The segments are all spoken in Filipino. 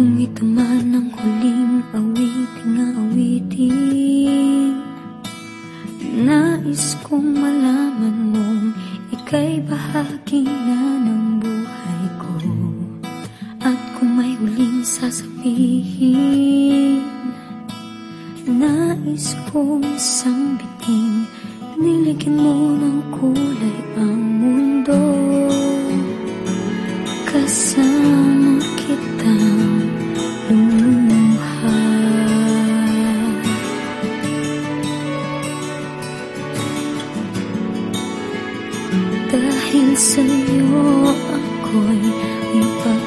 Ito man ang huling awiting nga awitin Nais kong malaman mong ika'y bahagi na ng buhay ko. At kung may huling sasabihin Nais kong isang biting Nilagyan mo ng kulay ang mundo sa'yo ako'y may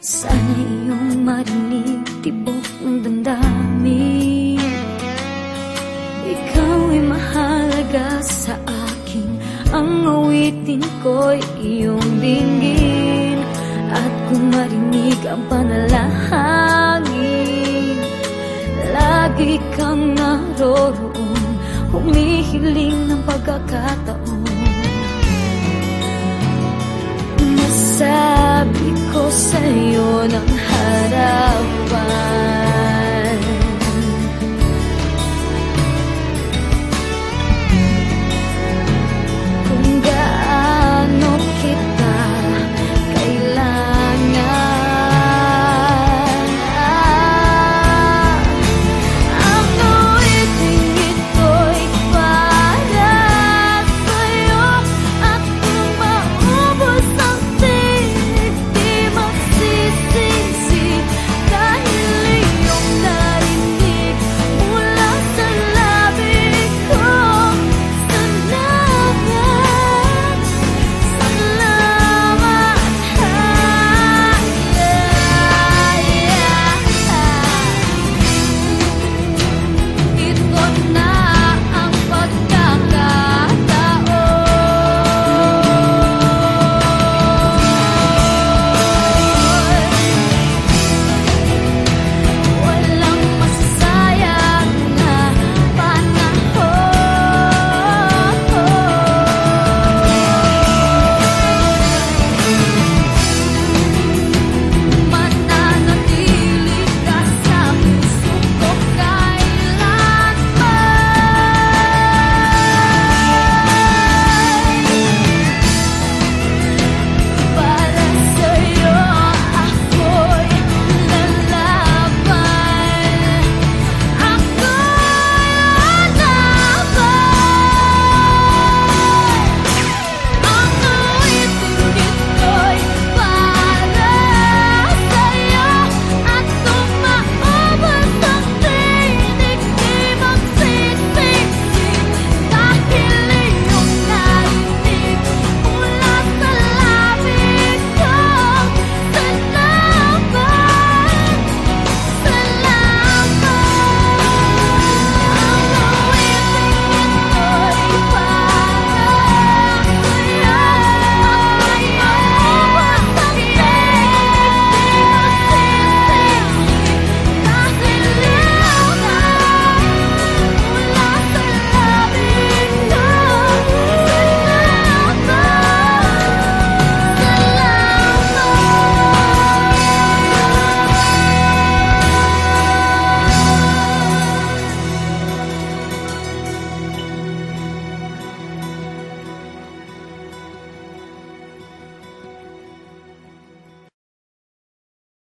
Sana iyong marinig tibok ng damdamin. Ikaw ay mahalaga sa akin. Ang awitin ko'y iyong dinggin At kung marinig ang panalangin Lagi kang naroroon. Humihiling ng pagkakataon ng harap.